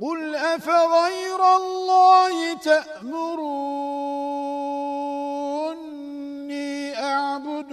قل أفغير الله تأمروني أعبد